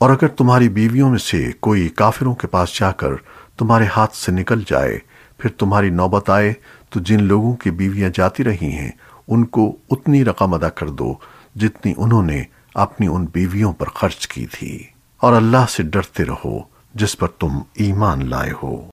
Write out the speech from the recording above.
اور اگر تمہاری بیویوں میں سے کوئی کافروں کے پاس جا کر تمہارے ہاتھ سے نکل جائے، پھر تمہاری نوبت آئے، تو جن لوگوں کی بیویاں جاتی رہی ہیں، ان کو اتنی رقم ادا کر دو جتنی انہوں نے اپنی ان بیویوں پر خرچ کی تھی۔ اور اللہ سے ڈرتے رہو جس پر تم ایمان لائے ہو۔